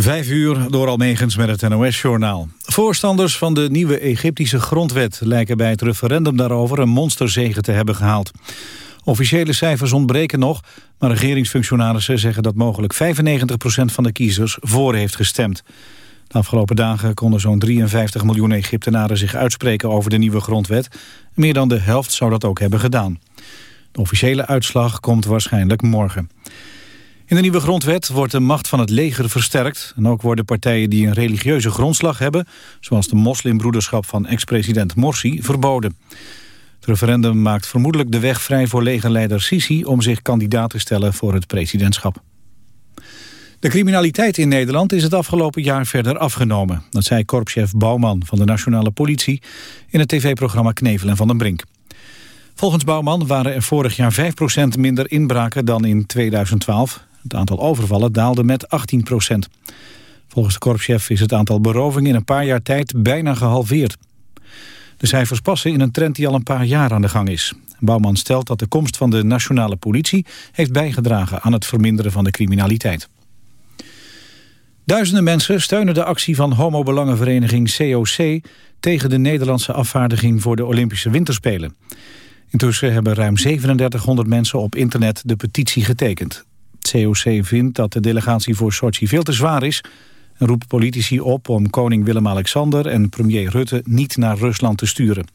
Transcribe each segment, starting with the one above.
Vijf uur door Almegens met het NOS-journaal. Voorstanders van de nieuwe Egyptische grondwet... lijken bij het referendum daarover een monsterzege te hebben gehaald. Officiële cijfers ontbreken nog... maar regeringsfunctionarissen zeggen dat mogelijk 95% van de kiezers voor heeft gestemd. De afgelopen dagen konden zo'n 53 miljoen Egyptenaren zich uitspreken over de nieuwe grondwet. Meer dan de helft zou dat ook hebben gedaan. De officiële uitslag komt waarschijnlijk morgen. In de nieuwe grondwet wordt de macht van het leger versterkt. En ook worden partijen die een religieuze grondslag hebben... zoals de moslimbroederschap van ex-president Morsi, verboden. Het referendum maakt vermoedelijk de weg vrij voor legerleider Sisi... om zich kandidaat te stellen voor het presidentschap. De criminaliteit in Nederland is het afgelopen jaar verder afgenomen. Dat zei korpschef Bouwman van de Nationale Politie... in het tv-programma Knevel en Van den Brink. Volgens Bouwman waren er vorig jaar 5% minder inbraken dan in 2012. Het aantal overvallen daalde met 18 procent. Volgens de korpschef is het aantal berovingen in een paar jaar tijd bijna gehalveerd. De cijfers passen in een trend die al een paar jaar aan de gang is. Bouwman stelt dat de komst van de nationale politie heeft bijgedragen aan het verminderen van de criminaliteit. Duizenden mensen steunen de actie van homobelangenvereniging COC tegen de Nederlandse afvaardiging voor de Olympische Winterspelen. Intussen hebben ruim 3700 mensen op internet de petitie getekend. Het COC vindt dat de delegatie voor Sochi veel te zwaar is... en roept politici op om koning Willem-Alexander en premier Rutte niet naar Rusland te sturen.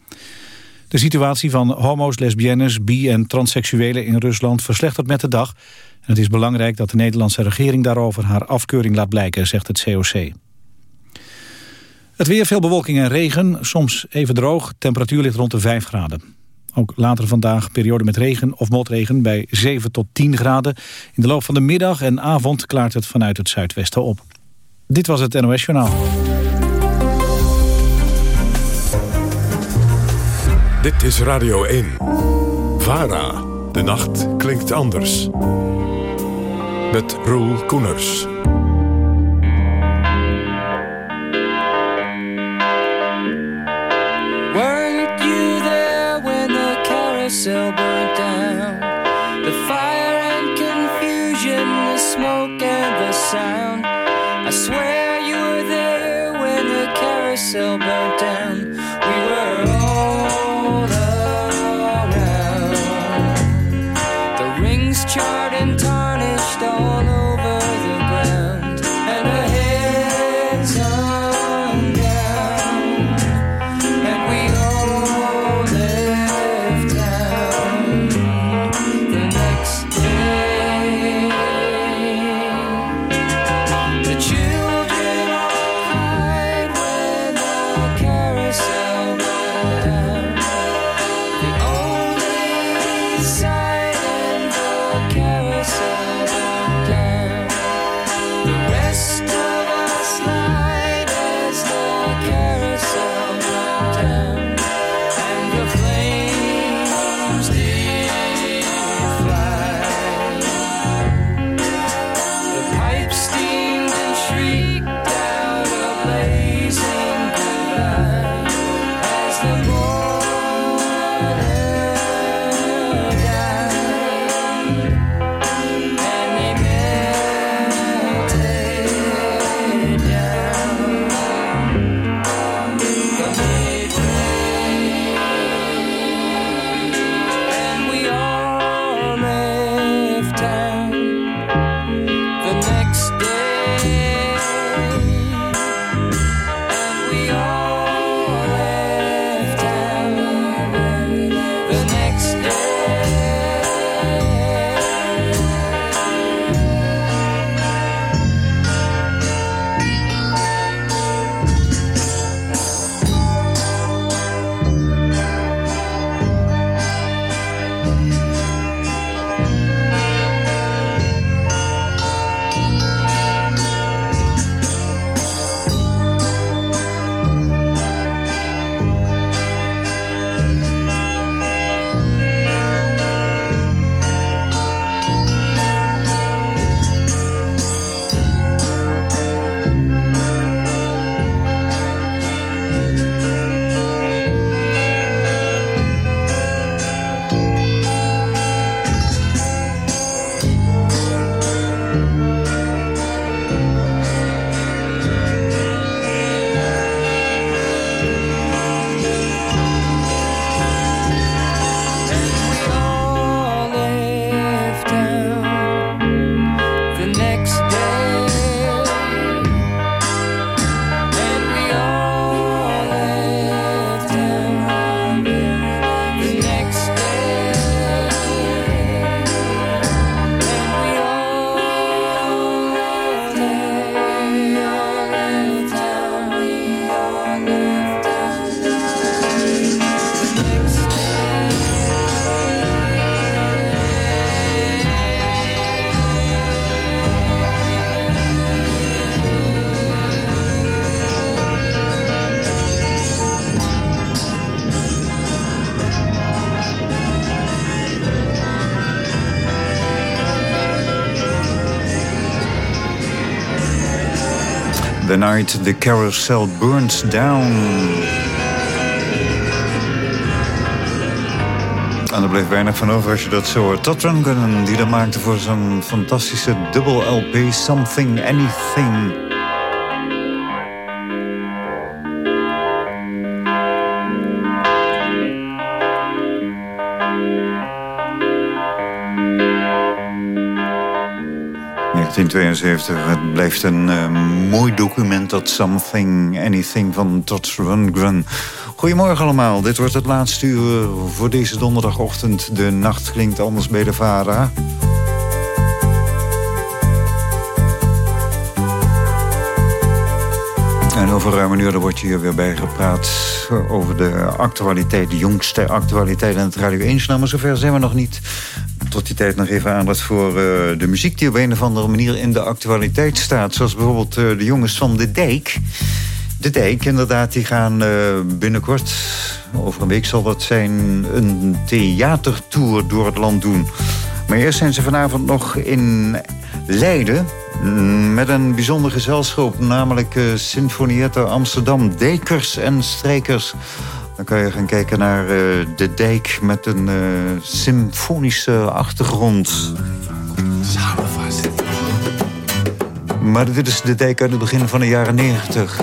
De situatie van homo's, lesbiennes, bi- en transseksuelen in Rusland verslechtert met de dag. En het is belangrijk dat de Nederlandse regering daarover haar afkeuring laat blijken, zegt het COC. Het weer, veel bewolking en regen, soms even droog. Temperatuur ligt rond de 5 graden. Ook later vandaag periode met regen of motregen bij 7 tot 10 graden. In de loop van de middag en avond klaart het vanuit het zuidwesten op. Dit was het NOS Journaal. Dit is Radio 1. VARA. De nacht klinkt anders. Met Roel Koeners. Carousel The Night the Carousel Burns Down. En er bleef weinig van over als je dat zo hoort. Todd Rundgren, die dat maakte voor zijn fantastische dubbel LP Something Anything. Het blijft een uh, mooi document, dat Something Anything van Todd Rundgren. Goedemorgen allemaal, dit wordt het laatste uur voor deze donderdagochtend. De nacht klinkt anders bij de VARA. En over ruim uur wordt je hier weer bijgepraat over de actualiteit, de jongste actualiteit in het Radio 1 Maar zover zijn we nog niet tot die tijd nog even aandacht voor uh, de muziek... die op een of andere manier in de actualiteit staat. Zoals bijvoorbeeld uh, de jongens van De Dijk. De Dijk, inderdaad, die gaan uh, binnenkort... over een week zal dat zijn... een theatertour door het land doen. Maar eerst zijn ze vanavond nog in Leiden... Mm, met een bijzonder gezelschap, namelijk Sinfonietta Amsterdam. Dekers en strijkers dan kan je gaan kijken naar uh, de dijk met een uh, symfonische achtergrond. Maar dit is de dijk uit het begin van de jaren 90.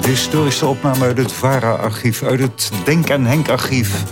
De historische opname uit het VARA-archief, uit het Denk en Henk-archief.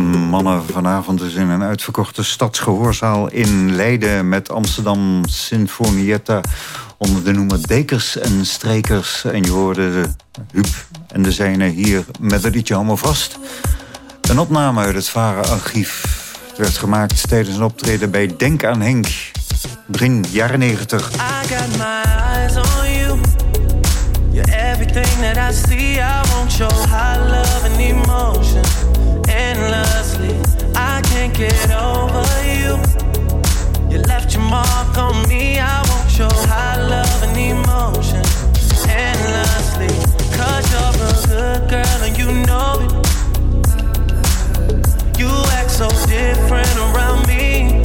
Mannen vanavond is in een uitverkochte stadsgehoorzaal in Leiden... met Amsterdam Sinfonietta onder de noemer Dekers en Strekers. En je hoorde de Huub en de zijne hier met het liedje allemaal vast. Een opname uit het Varen-archief. Het werd gemaakt tijdens een optreden bij Denk aan Henk. Begin jaren 90. I got my eyes on you. Everything that I see. I want your high love and emotion. Get over you. You left your mark on me. I want your high love and emotion. Endlessly. Cause you're a good girl and you know it. You act so different around me.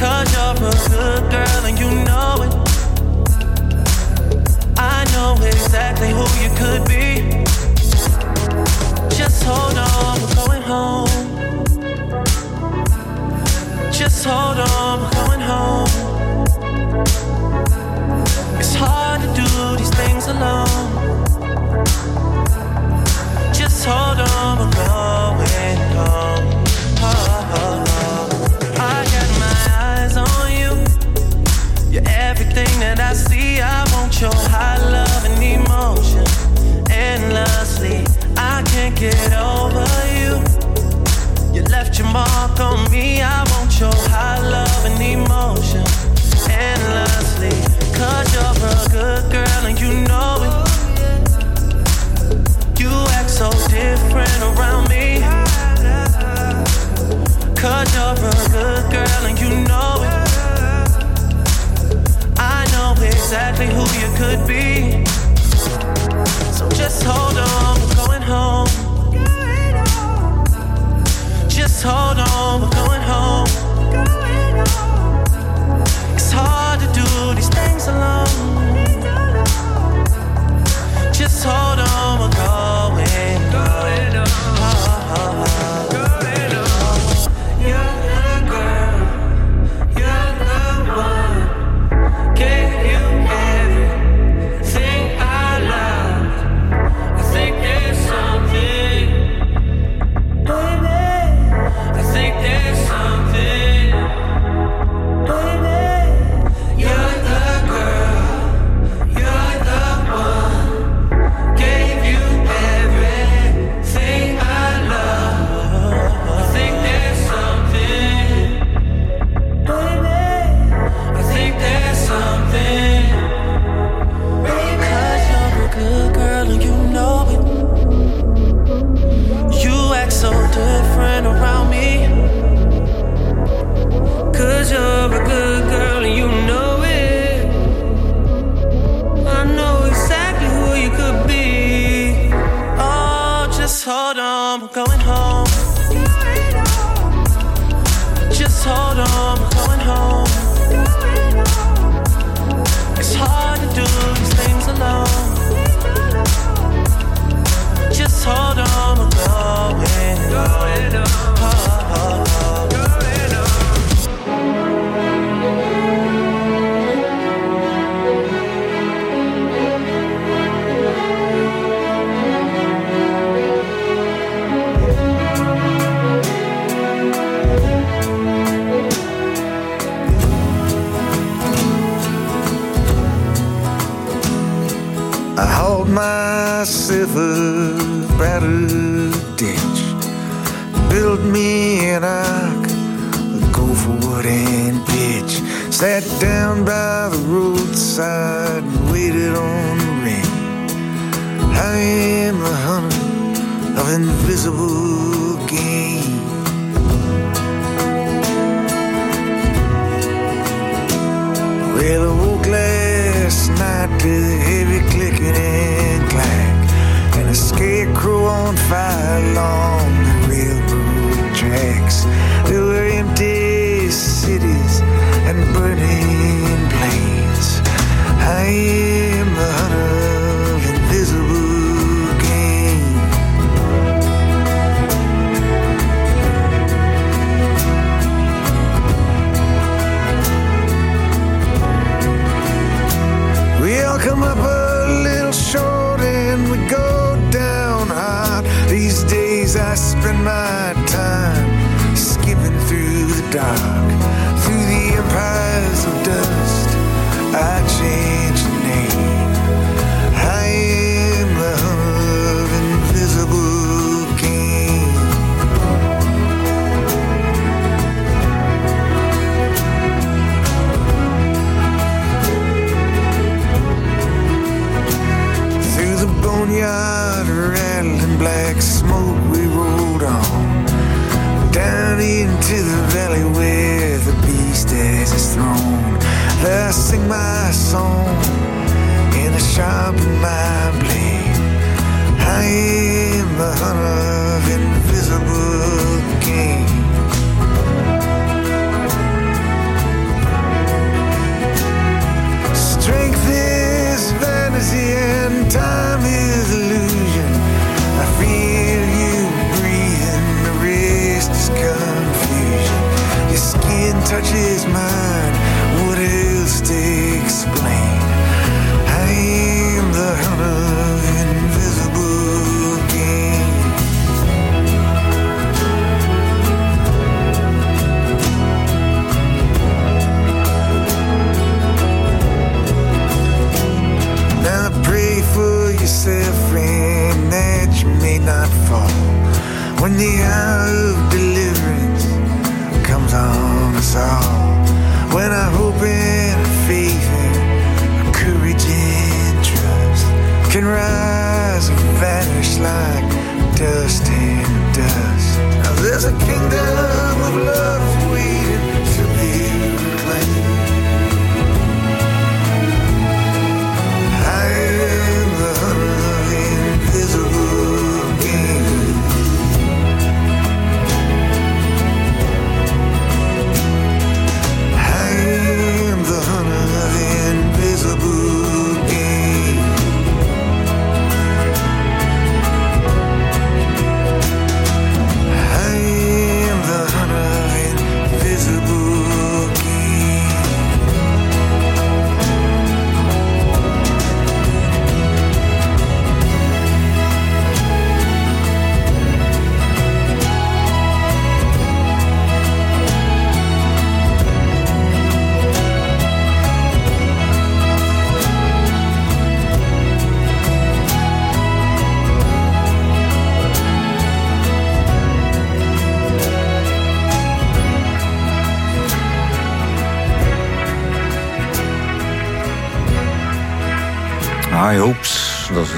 Cause you're a good girl and you know it. I know exactly who you could be. Just hold on, we're going home. Just hold on, we're going home. It's hard to do these things alone. Just hold on, we're going home. Oh, oh, oh, oh. I got my eyes on you. You're everything that I see. I want your high love and emotion endlessly. I can't get exactly who you could be. So just hold on, we're going home. Just hold on, we're going home. It's hard to do these things alone. Just hold on, we're going, going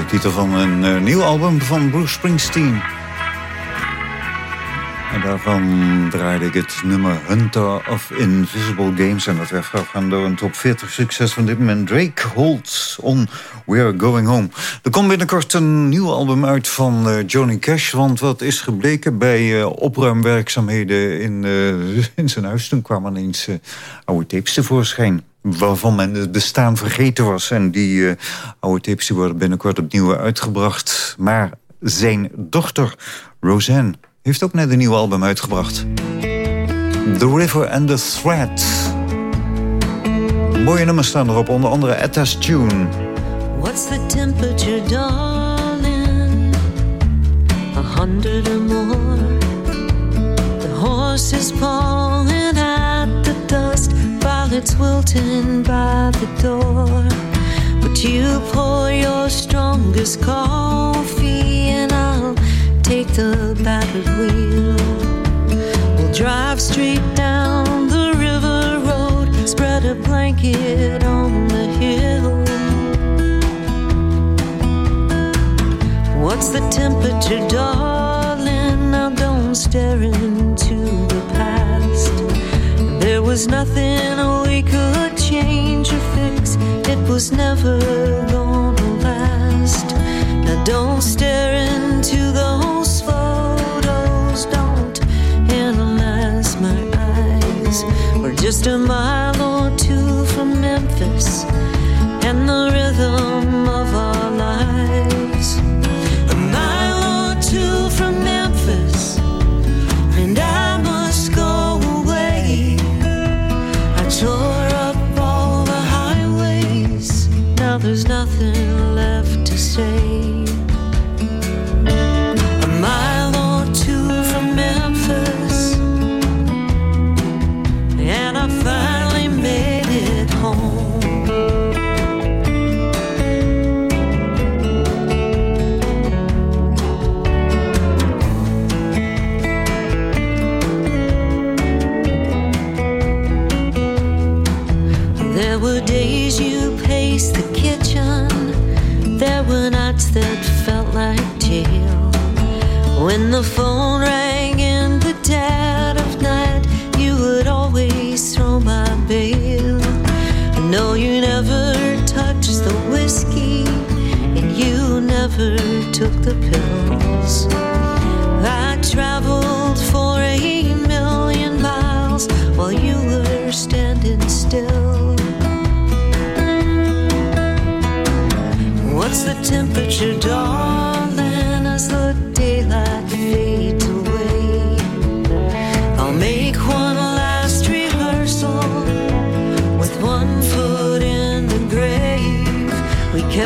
titel van een eh, nieuw album van Bruce Springsteen. En daarvan draaide ik het nummer Hunter of Invisible Games. En dat werd voorafgaan door een top 40 succes van dit moment. Drake Holtz on We're Going Home. Er komt binnenkort een nieuw album uit van eh, Johnny Cash. Want wat is gebleken bij eh, opruimwerkzaamheden in, in zijn huis... toen kwamen ineens oude tapes tevoorschijn waarvan men het bestaan vergeten was. En die eh, oude tapes worden binnenkort opnieuw uitgebracht. Maar zijn dochter, Roseanne, heeft ook net een nieuw album uitgebracht. The River and the Thread. Mooie nummers staan erop, onder andere Etta's Tune. What's the temperature, darling? A hundred or more. The horse is pawing it's wilting by the door. But you pour your strongest coffee, and I'll take the battered wheel. We'll drive straight down the river road, spread a blanket on the hill. What's the temperature, darling? Now don't stare into was nothing we could change or fix. It was never gonna last. Now don't stare into those photos. Don't analyze my eyes. We're just a mile or two from Memphis and the rhythm of our lives. There's nothing left to say. When the phone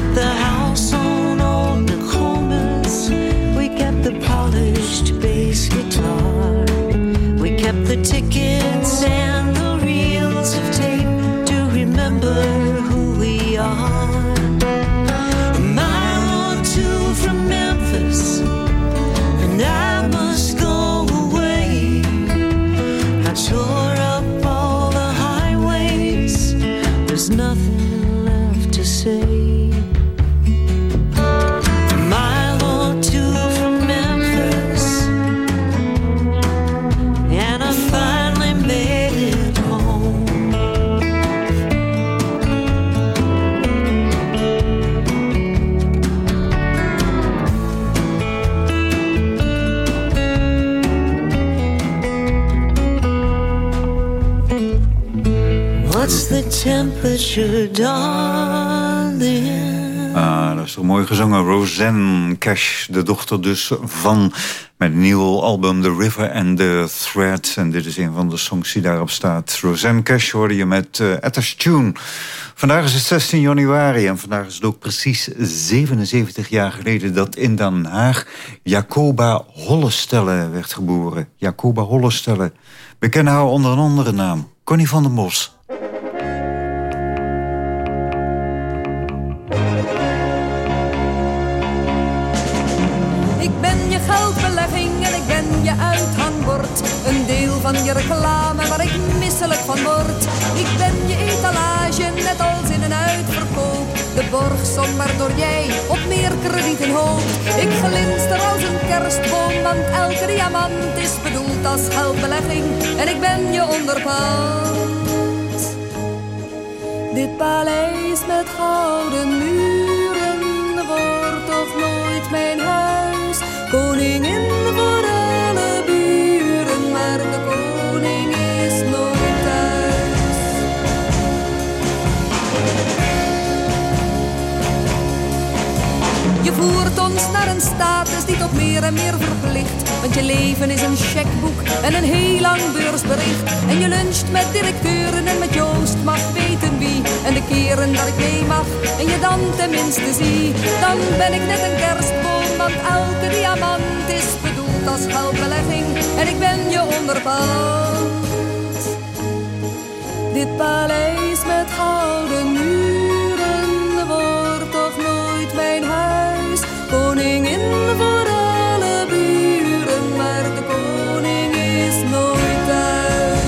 We kept the house temperature? Ah, dat is toch mooi gezongen. Roseanne Cash, de dochter dus van... een nieuw album The River and the Thread. En dit is een van de songs die daarop staat. Roseanne Cash hoorde je met uh, Atters Tune. Vandaag is het 16 januari en vandaag is het ook precies 77 jaar geleden... dat in Den Haag Jacoba Hollestelle werd geboren. Jacoba Hollestelle. We kennen haar onder een andere naam. Connie van der Bos. De borgsom waardoor jij op meer kredieten hoopt. Ik glinster als een kerstboom, want elke diamant is bedoeld als geldbelegging. En ik ben je onderpand. Dit paleis met gouden muren voert ons naar een status die tot meer en meer verplicht. Want je leven is een checkboek en een heel lang beursbericht. En je luncht met directeuren en met Joost mag weten wie. En de keren dat ik mee mag en je dan tenminste zie. Dan ben ik net een kerstboom, want elke diamant is bedoeld als geldbelegging. En ik ben je onderpand. Dit paleis met gouden muren Koningin voor alle buren, maar de koning is nooit thuis.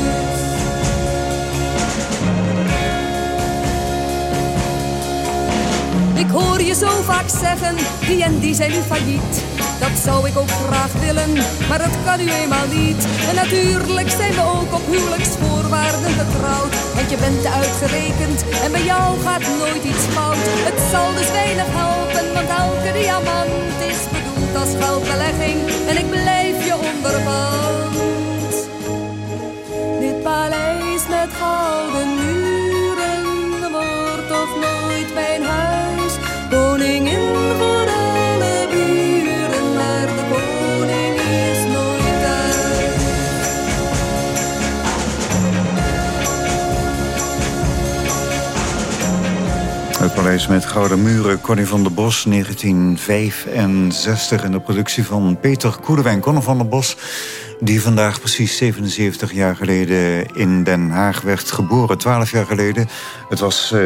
Ik hoor je zo vaak zeggen, die en die zijn nu failliet. Dat zou ik ook graag willen, maar dat kan u eenmaal niet. En natuurlijk zijn we ook op huwelijksvoorwaarden getrouwd. Want je bent uitgerekend en bij jou gaat nooit iets fout. Het zal dus weinig helpen, elke diamant is bedoeld als geldbelegging. En ik blijf je onderpand. Dit paleis met gouden Met gouden muren, Connie van der Bos, 1965. En de productie van Peter Koelewijn. Connie van der Bos, die vandaag precies 77 jaar geleden in Den Haag werd geboren. 12 jaar geleden. Het was eh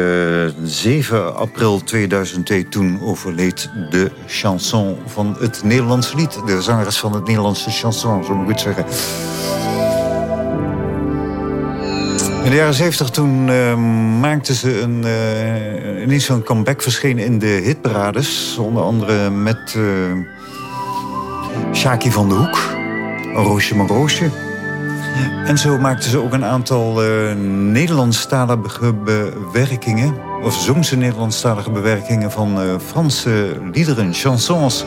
7 april 2002. Toen overleed de chanson van het Nederlandse lied. De zangeres van het Nederlandse chanson, zo moet ik het zeggen. In de jaren 70 toen uh, maakten ze een, uh, ineens zo'n comeback verscheen in de hitparades. Onder andere met uh, Shaki van de Hoek. Roosje maar Roosje. En zo maakten ze ook een aantal uh, Nederlandstalige bewerkingen. Of zong ze Nederlandstalige bewerkingen van uh, Franse liederen, chansons.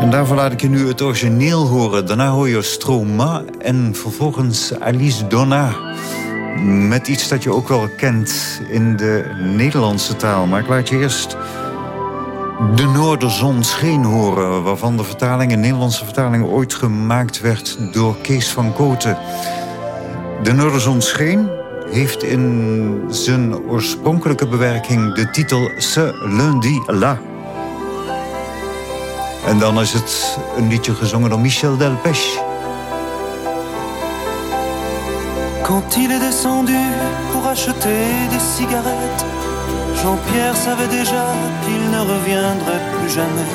En daarvoor laat ik je nu het origineel horen. Daarna hoor je Stroma en vervolgens Alice Donna. Met iets dat je ook wel kent in de Nederlandse taal. Maar ik laat je eerst de Noorderzon scheen horen... waarvan de vertaling, een Nederlandse vertaling... ooit gemaakt werd door Kees van Koten. De Noorderzon scheen heeft in zijn oorspronkelijke bewerking... de titel Ce lundi là. En dan is het een liedje gezongen door Michel Delpech. Quand il est descendu pour acheter des cigarettes, Jean-Pierre savait déjà qu'il ne reviendrait plus jamais.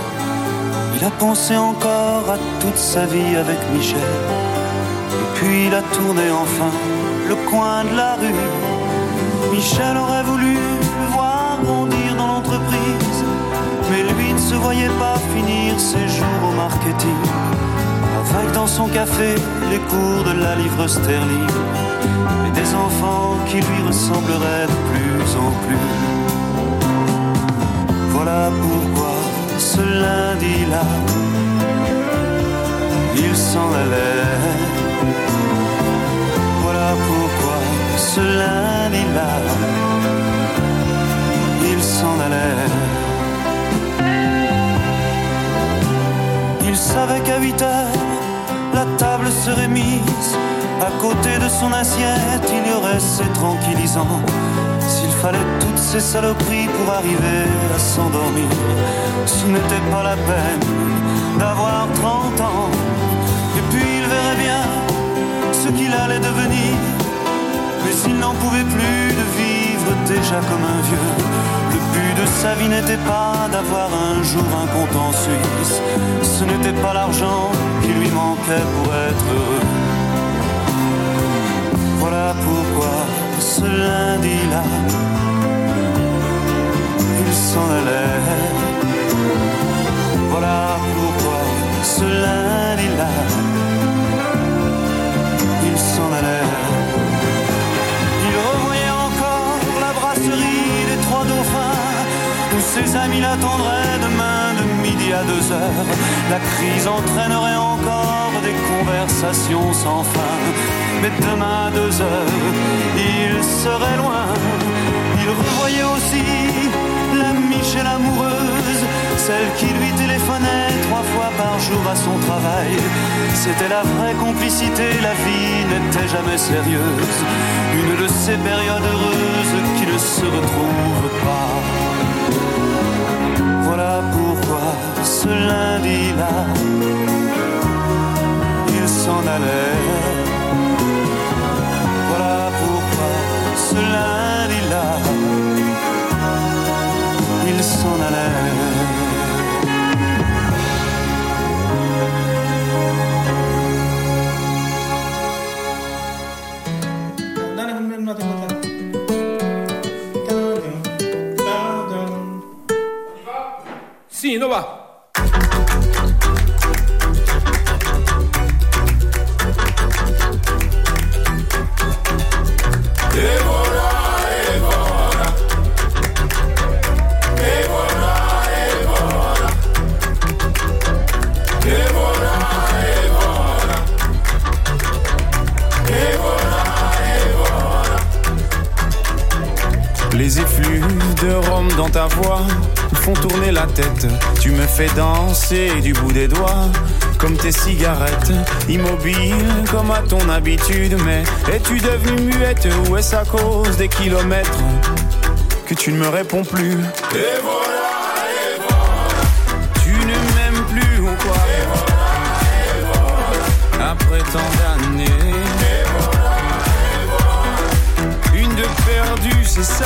Il a pensé encore à toute sa vie avec Michel. Et puis il a tourné enfin le coin de la rue. Michel aurait voulu le voir grandir dans l'entreprise, mais lui ne se voyait pas finir ses jours au marketing. Avec dans son café les cours de la livre sterling des enfants qui lui ressembleraient de plus en plus. Voilà pourquoi ce lundi-là, il s'en allait. Voilà pourquoi ce lundi-là, il s'en allait. Il savait qu'à 8 heures, la table serait mise. À côté de son assiette, il y aurait ses tranquillisants. S'il fallait toutes ces saloperies pour arriver à s'endormir, ce n'était pas la peine d'avoir 30 ans. Et puis il verrait bien ce qu'il allait devenir. Mais il n'en pouvait plus de vivre déjà comme un vieux. Le but de sa vie n'était pas d'avoir un jour un compte en Suisse. Ce n'était pas l'argent qui lui manquait pour être heureux. Voilà pourquoi ce lundi-là, il s'en allait. Voilà pourquoi ce lundi-là, il s'en allait. Il revoyait encore la brasserie des Trois Dauphins, où ses amis l'attendraient demain de midi à deux heures. La crise entraînerait encore des conversations sans fin. Mais demain à deux heures, il serait loin. Il revoyait aussi la Michel amoureuse, celle qui lui téléphonait trois fois par jour à son travail. C'était la vraie complicité, la vie n'était jamais sérieuse. Une de ces périodes heureuses qui ne se retrouvent pas. Voilà ce lundi-là, il s'en allait. Voilà pourquoi ce lundi-là, il s'en allait. Les effluves de Rome dans ta voix la tête. Tu me fais danser du bout des doigts, comme tes cigarettes, immobile comme à ton habitude. Mais es-tu devenue muette ou est-ce à cause des kilomètres que tu ne me réponds plus? Et voilà, et voilà. Tu ne m'aimes plus ou quoi? Après tant d'années. Une de perdue, c'est ça?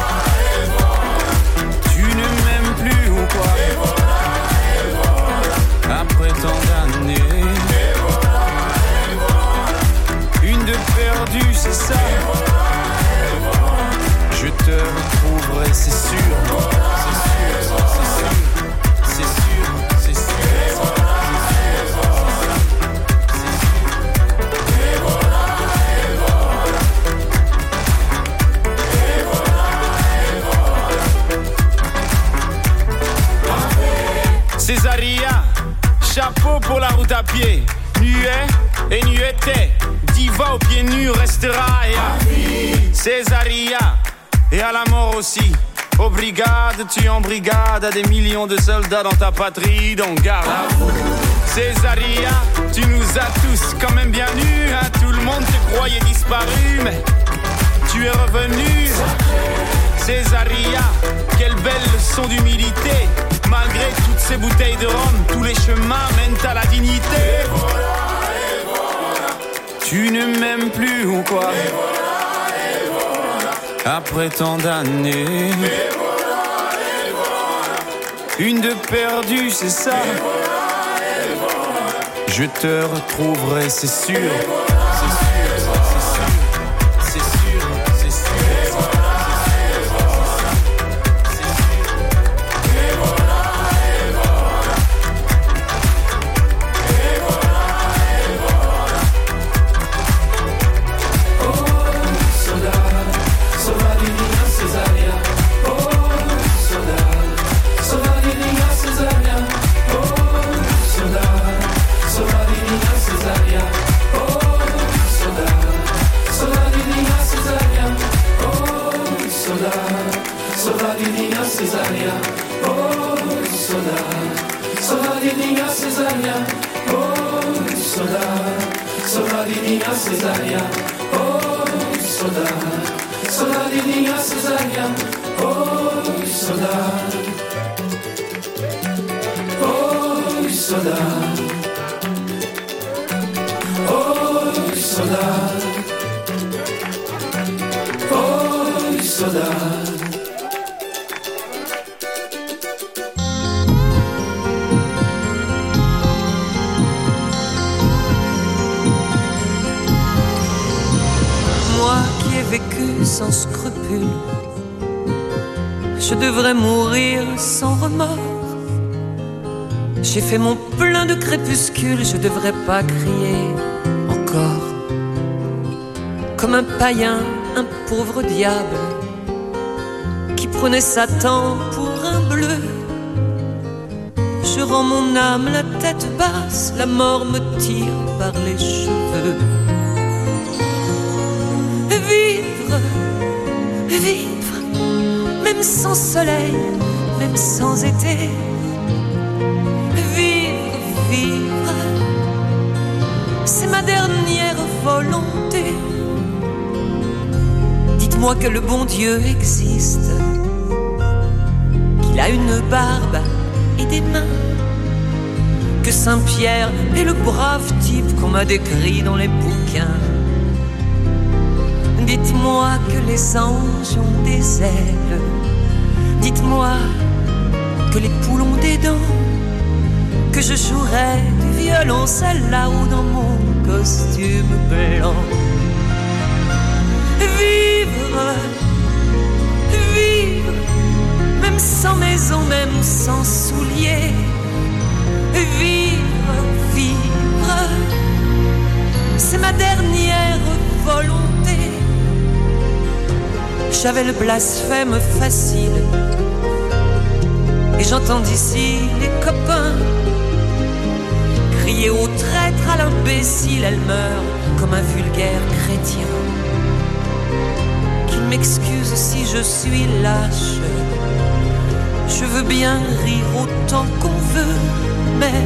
Une de perdue, c'est ça. Je te retrouverai. C'est sûr, c'est sûr. C'est sûr, chapeau pour la route à pied. Nuet et nueté, diva aux pieds nus restera. Et à Césaria, et à la mort aussi. Aux brigades, tu en brigade, à des millions de soldats dans ta patrie, donc garde. Césaria, tu nous as tous quand même bien nus, hein, tout le monde te croyait disparu, mais tu es revenu. Césaria, quelle belle leçon d'humilité. Malgré toutes ces bouteilles de rhum, tous les chemins mènent à la dignité. Tu ne m'aimes plus ou quoi Après tant d'années. Une de perdue, c'est ça. Je te retrouverai, c'est sûr. Crier encore. Comme un païen, un pauvre diable qui prenait Satan pour un bleu. Je rends mon âme la tête basse, la mort me tire par les cheveux. Vivre, vivre, même sans soleil, même sans été. C'est ma dernière volonté. Dites-moi que le bon Dieu existe, qu'il a une barbe et des mains, que Saint Pierre est le brave type qu'on m'a décrit dans les bouquins. Dites-moi que les anges ont des ailes. Dites-moi que les poules ont des dents. Que je jouerai du violoncelle là-haut dans mon costume blanc. Vivre, vivre, même sans maison, même sans souliers. Vivre, vivre, c'est ma dernière volonté. J'avais le blasphème facile. Et j'entends d'ici les copains crier au traître, l'imbécile, elle meurt comme un vulgaire chrétien. Qu'il m'excuse si je suis lâche. Je veux bien rire autant qu'on veut, mais,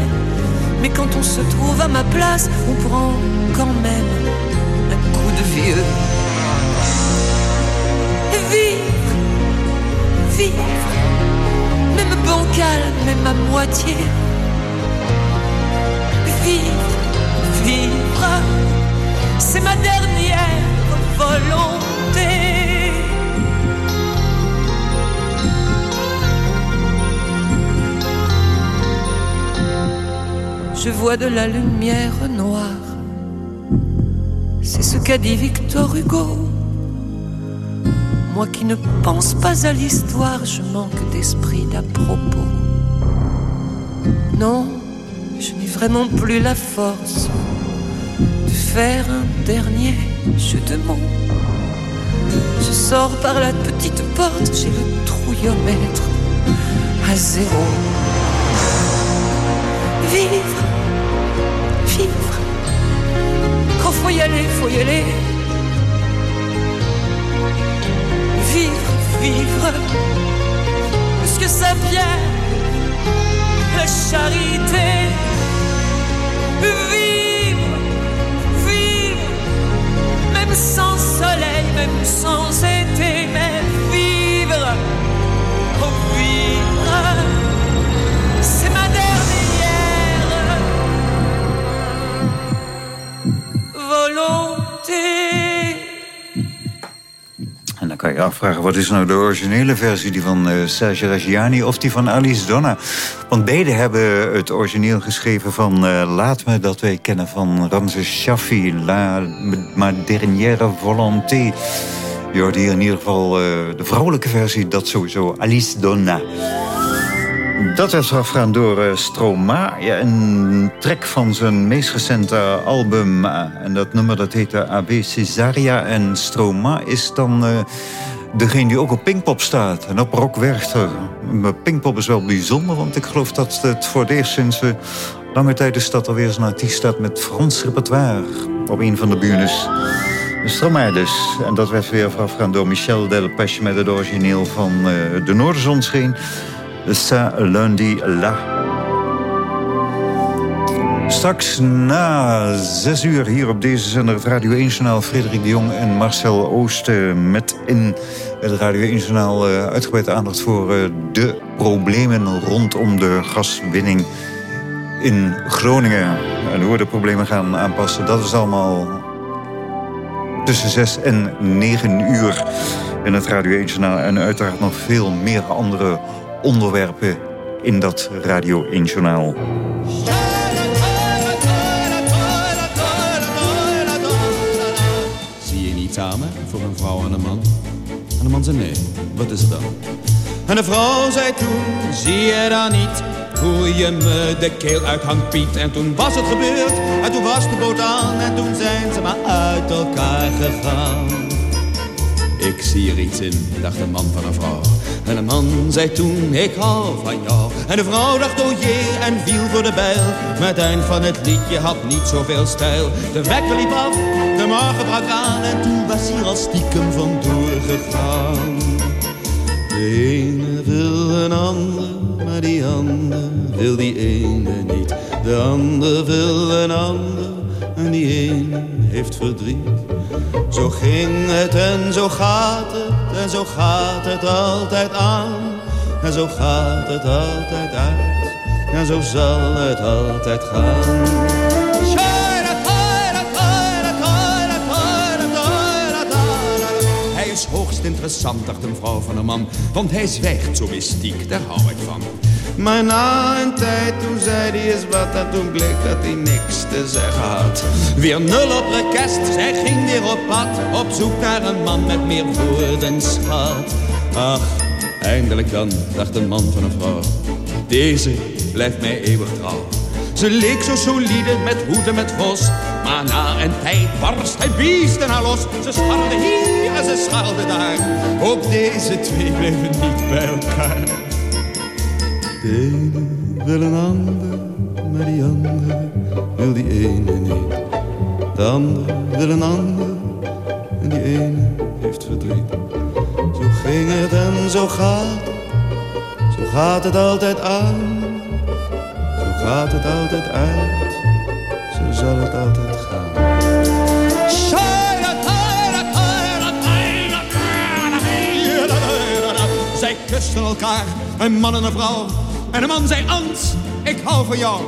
mais quand on se trouve à ma place, on prend quand même un coup de vieux. Vivre, vivre, même bancal, même à moitié. Vivre, c'est ma dernière volonté. Je vois de la lumière noire. C'est ce qu'a dit Victor Hugo. Moi qui ne pense pas à l'histoire, je manque d'esprit d'à propos. Non, je n'ai vraiment plus la force faire un dernier jeu de mots. Je sors par la petite porte, j'ai le trouillomètre à zéro. Vivre, vivre, quand faut y aller, faut y aller. Vivre, vivre, puisque ça vient, la charité. Dan kan je afvragen, wat is nou de originele versie? Die van eh, Serge Reggiani of die van Alice Donna? Want beide hebben het origineel geschreven van eh, Laat me dat wij kennen van Ramses Shaffi. La ma dernière volonté. Je hoort hier in ieder geval eh, de vrouwelijke versie, dat sowieso, Alice Donna. Dat werd afgegaan door eh, Stromae. Ja, een track van zijn meest recente album. eh, en dat nummer dat heette AB Cesaria. En Stromae is dan eh, degene die ook op Pinkpop staat. En op Rock Werchter. Pinkpop is wel bijzonder, want ik geloof dat het voor het eerst sinds lange tijd is... dat er weer een artiest staat met Frans repertoire op een van de bühnes. Stromae dus. En dat werd weer voorafgegaan door Michel Delpech... met het origineel van De Noorderzon scheen... Ça lundi là. Straks na zes uur hier op deze zender het Radio 1 Journaal... Frederik de Jong en Marcel Oosten met in het Radio 1 Journaal... Uh, uitgebreide aandacht voor uh, de problemen rondom de gaswinning in Groningen. En hoe we de problemen gaan aanpassen, dat is allemaal tussen 6 en 9 uur in het Radio 1 Journaal. En uiteraard nog veel meer andere onderwerpen in dat Radio 1 Journaal. Zie je niet samen voor een vrouw en een man? En de man zei nee, wat is het dan? En de vrouw zei toen, zie je dan niet hoe je me de keel uithangt Piet? En toen was het gebeurd, en toen was de boot aan En toen zijn ze maar uit elkaar gegaan Ik zie er iets in, dacht een man van een vrouw En de man zei toen, ik hou van jou. En de vrouw dacht, oh jee, en viel voor de bijl. Maar het eind van het liedje had niet zoveel stijl. De wekker liep af, de morgen brak aan En toen was hij al stiekem vandoor gegaan De ene wil een ander, maar die ander wil die ene niet. De ander wil een ander, en die ene heeft verdriet zo ging het en zo gaat het en zo gaat het altijd aan. En zo gaat het altijd uit en zo zal het altijd gaan. Hij is hoogst interessant, dacht een vrouw van een man, want hij zwijgt zo mystiek, daar hou ik van. Maar na een tijd, toen zei hij eens wat En toen bleek dat hij niks te zeggen had. Weer nul op rekest, zij ging weer op pad Op zoek naar een man met meer woorden schat. Ach, eindelijk dan, dacht een man van een vrouw. Deze blijft mij eeuwig trouw. Ze leek zo solide, met hoeden, met vos Maar na een tijd barst hij biesten haar los. Ze scharrelde hier en ze scharrelde daar. Ook deze twee bleven niet bij elkaar de ene wil een ander, maar die andere wil die ene niet. De andere wil een ander, en die ene heeft verdriet. Zo ging het en zo gaat zo gaat het altijd aan. Zo gaat het altijd uit, zo zal het altijd gaan. zij kusten elkaar. Een man en een vrouw. En de man zei, Ans, ik hou van jou.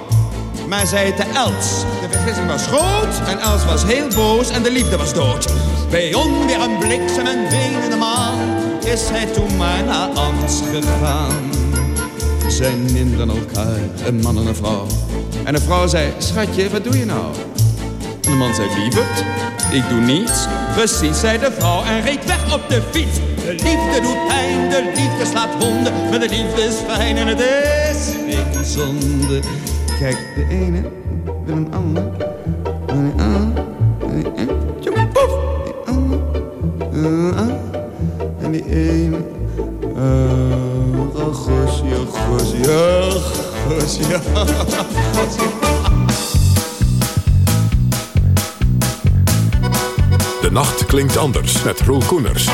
Maar zij heette Els. De vergissing was groot en Els was heel boos en de liefde was dood. Bij onweer en bliksem en de maan is hij toen maar naar Ans gegaan. Zij minderen elkaar, een man en een vrouw. En de vrouw zei, schatje, wat doe je nou? En de man zei, lieverd, ik doe niets. Precies, zei de vrouw en reed weg op de fiets. De liefde doet pijn, de liefde slaat honden. Maar de liefde is fijn en het is geen zonde. Kijk, de ene wil een ander. En die ene, en die ander. En die ene, oh, gosje, gosje, gosje, gosje. De nacht klinkt anders met Roel Koeners.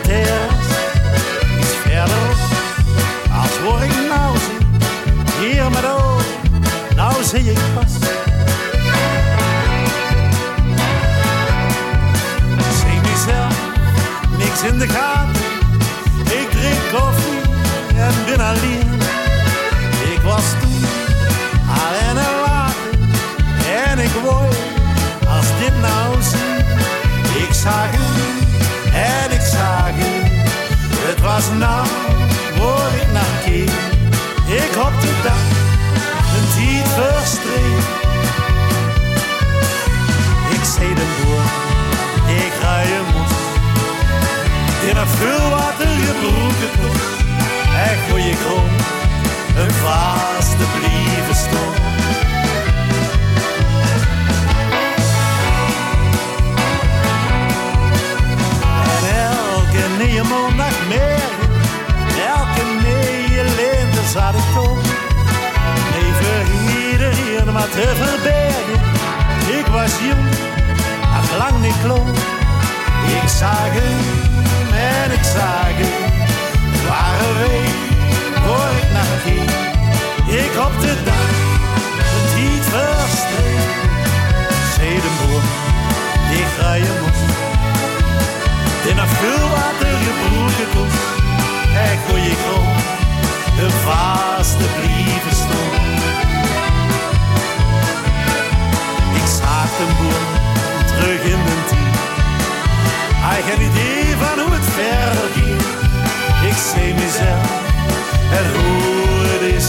Terras. Iets verderop, als hoor ik nou zie. Hier met oog, nou zie ik pas. Zie mezelf, niks in de gaten. Ik drink koffie en ben alleen. Ik was toen alleen en later. En ik word, als dit nou zie, ik zag en was nou, waar ik naar keek. Ik op de dag, een tijd verstreek. Ik zei de boer, ik ga je moed. In een veel water je broeken toe. En voor je krom, een vaste blieven stond. Nieuwe maandag meer, elke nieuwe lente zat ik toch. Even iedereen maar te verbergen. Ik was jong, nog lang niet klom. Ik zag hem en ik zag hem. Waren wij, waar ik naar ging. Ik op de dag, verstreek. Zei de boer, ik ga je moest. In een veel je broeken koest. En goeie grond, de vaste blieven stond. Ik zag de boer terug in de tien. Hij geen idee van hoe het verder ging. Ik zei mezelf, en hoe het is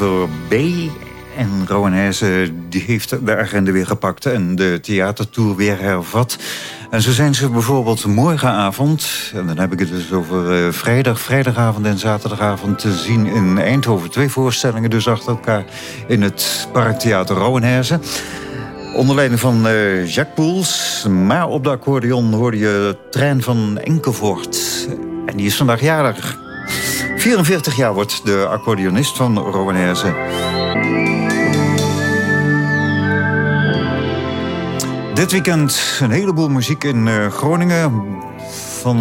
zijn voorbij. En Rowan die heeft de agenda weer gepakt en de theatertour weer hervat. En zo zijn ze bijvoorbeeld morgenavond, en dan heb ik het dus over eh, vrijdag, vrijdagavond en zaterdagavond te zien in Eindhoven. Twee voorstellingen dus achter elkaar in het Parktheater Rowenherzen. Onder leiding van eh, Jacques Poels. Maar op de accordeon hoorde je Trein van Enkelvoort. En die is vandaag jarig. 44 jaar wordt de accordeonist van Rowanese. Dit weekend een heleboel muziek in eh, Groningen. Van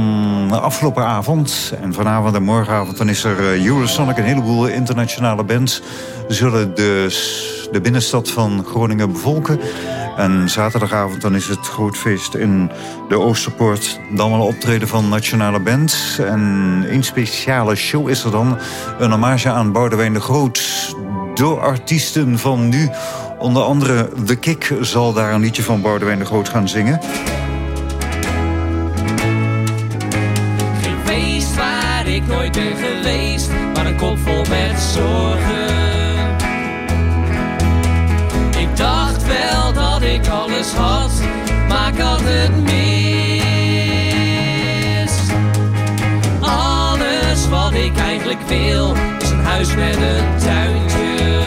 de afgelopen avond en vanavond en morgenavond... dan is er Eurosonic, een heleboel internationale bands. zullen de binnenstad van Groningen bevolken. En zaterdagavond dan is het groot feest in de Oosterpoort. Dan wel optreden van Nationale Band. En een speciale show is er dan. Een hommage aan Boudewijn de Groot. Door artiesten van nu. Onder andere The Kick zal daar een liedje van Boudewijn de Groot gaan zingen. Geen feest waar ik nooit ben geweest, maar een kop vol met zorgen. Dat ik alles had, maar ik had het mis. Alles wat ik eigenlijk wil, is een huis met een tuintje.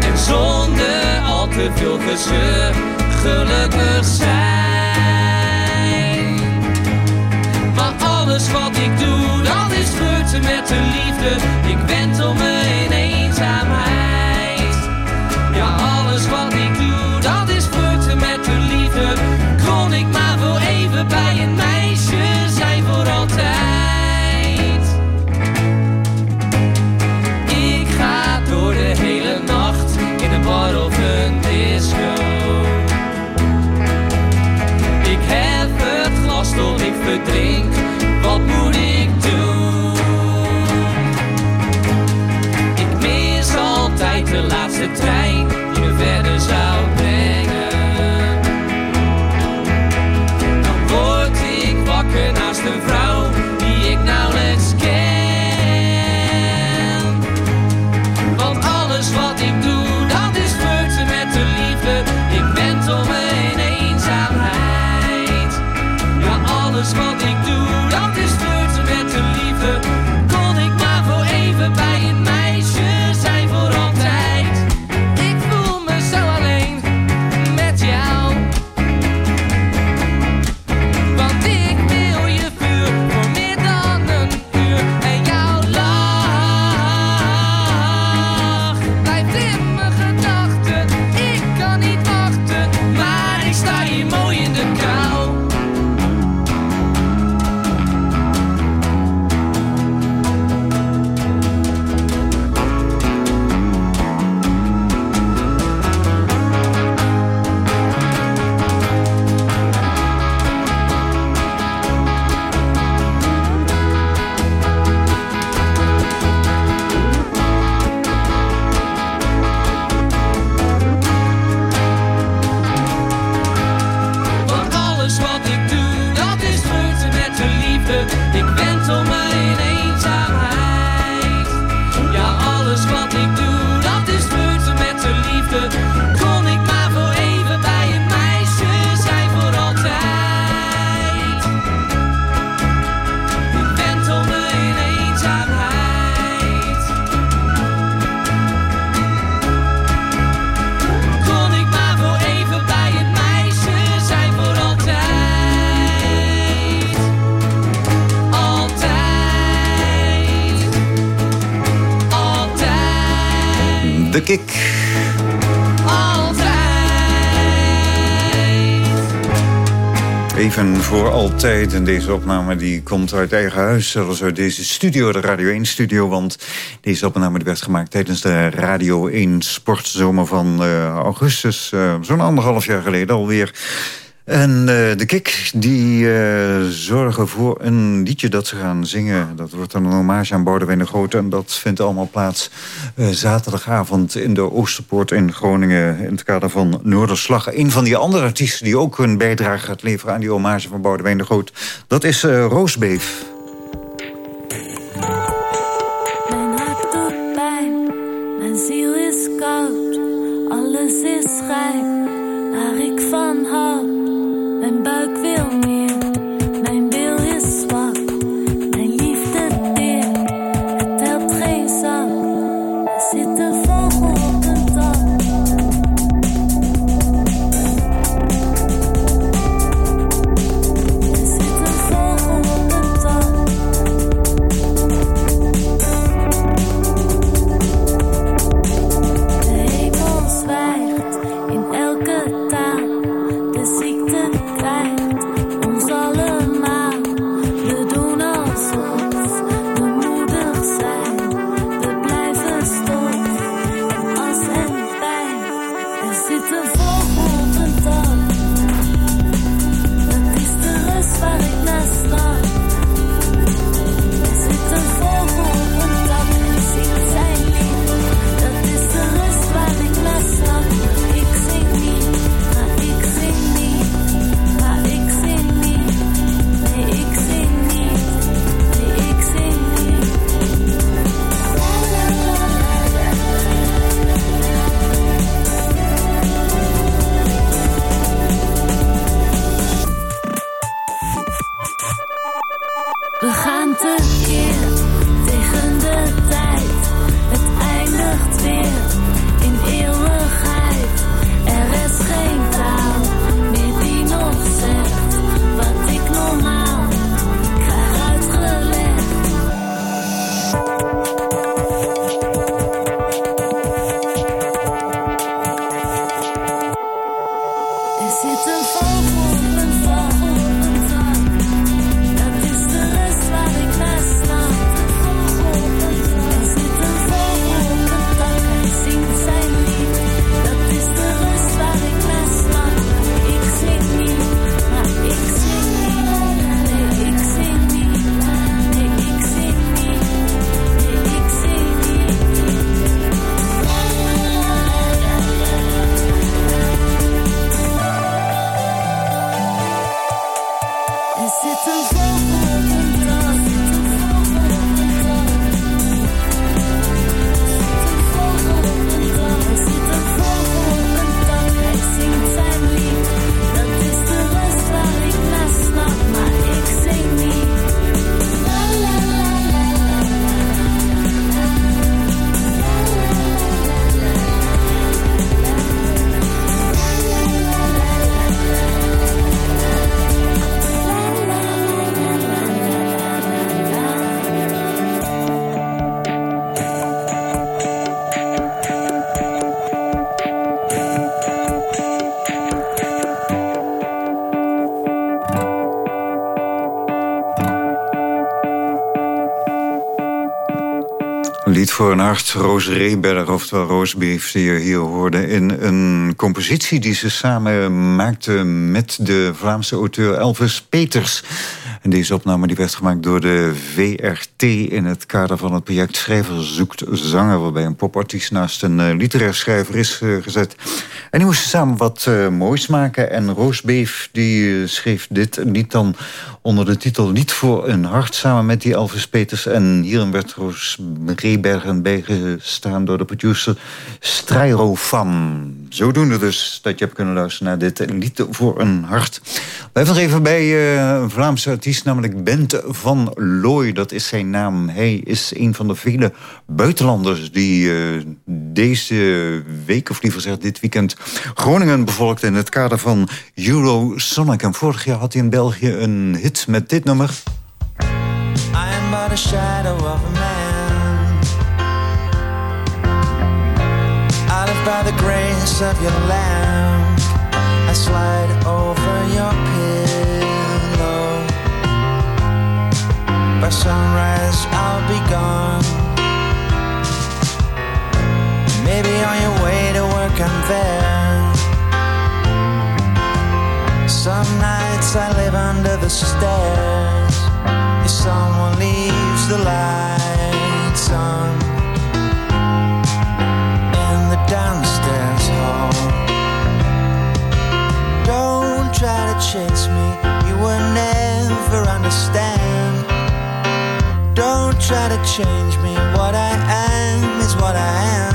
En zonder al te veel gezeur, gelukkig zijn. Maar alles wat ik doe, dat is flirten met de liefde. Ik wentel me in eenzaamheid. Ja, alles wat ik doe, dat is flirten met de liefde. Kon ik maar voor even bij een meisje zijn voor altijd. Ik ga door de hele nacht in een bar of een disco. Ik heb het glas tot ik verdrink. Voor altijd. En deze opname die komt uit eigen huis. Zelfs uit deze studio, de Radio 1 studio. Want deze opname werd gemaakt tijdens de Radio 1 sportzomer van eh, augustus. eh, Zo'n anderhalf jaar geleden alweer. En eh, de Kik, die eh, zorgen voor een liedje dat ze gaan zingen. Dat wordt dan een hommage aan Boudewijn de Groot. En dat vindt allemaal plaats eh, zaterdagavond in de Oosterpoort in Groningen. In het kader van Noorderslag. Een van die andere artiesten die ook een bijdrage gaat leveren... aan die hommage van Boudewijn de Groot. Dat is Roosbeef. Voor een hart, Roos Reberg, oftewel Roosbeef, die je hier hoorde... in een compositie die ze samen maakte met de Vlaamse auteur Elvis Peters. En deze opname die werd gemaakt door de VRT in het kader van het project Schrijver zoekt zanger... waarbij een popartiest naast een uh, literair schrijver is uh, gezet. En die moesten samen wat uh, moois maken. En Roosbeef die schreef dit niet dan onder de titel Niet voor een hart... samen met die Elvis Peters. En hierin werd Roos Rebergen bijgestaan door de producer Strijrofan. Zodoende dus dat je hebt kunnen luisteren naar dit lied voor een hart. Blijf nog even bij uh, een Vlaamse artiest, namelijk Bent van Looy. Dat is zijn naam. Hij is een van de vele buitenlanders die deze week, of liever gezegd dit weekend... Groningen bevolkt in het kader van Eurosonic. En vorig jaar had hij in België een hit met dit nummer. I am but a shadow of a man. I live by the grace of your lamp. I slide over your pillow. By sunrise I'll be gone. Maybe on your way to work I'm there Some nights I live under the stairs. If someone leaves the lights on in the downstairs hall, don't try to chase me. You will never understand. Don't try to change me. What I am is what I am.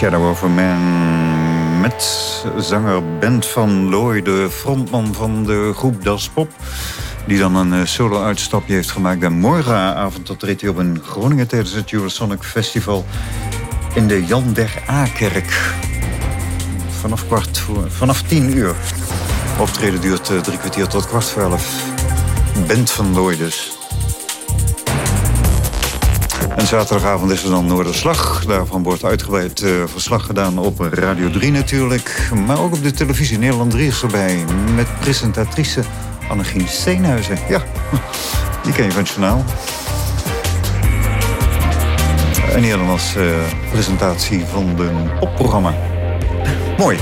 Shadow of a Man met zanger Bent van Looy, de frontman van de groep Das Pop. Die dan een eh, solo-uitstapje heeft gemaakt. En morgenavond dat treedt hij op in Groningen tijdens het Eurosonic Festival in de Jan der A-kerk. Vanaf, kwart vanaf tien uur. Optreden duurt eh, drie kwartier tot kwart voor elf. Bent van Looy dus. En zaterdagavond is er dan Noorderslag. Daarvan wordt uitgebreid eh, verslag gedaan op Radio 3 natuurlijk. Maar ook op de televisie. Nederland 3 is erbij. Met presentatrice Annegien Steenhuizen. Ja, die ken je van het journaal. En hier dan als eh, presentatie van een popprogramma. Mooi.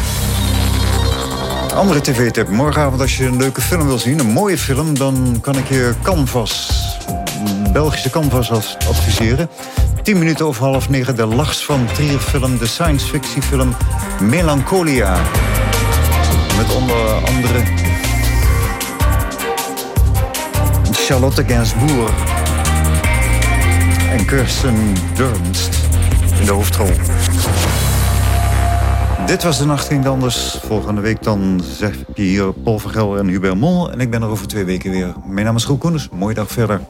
Andere tv-tip. Morgenavond als je een leuke film wil zien, een mooie film... dan kan ik je Canvas, Belgische Canvas adviseren. 10 minuten over half negen, de lachs van Trierfilm... de science fiction film Melancholia. Met onder andere... Charlotte Gainsbourg. En Kirsten Dunst in de hoofdrol. Dit was de Nacht Ging Anders. Volgende week dan zeg je hier Paul van en Hubert Mol. En ik ben er over twee weken weer. Mijn naam is Roel Koeners. Mooie dag verder.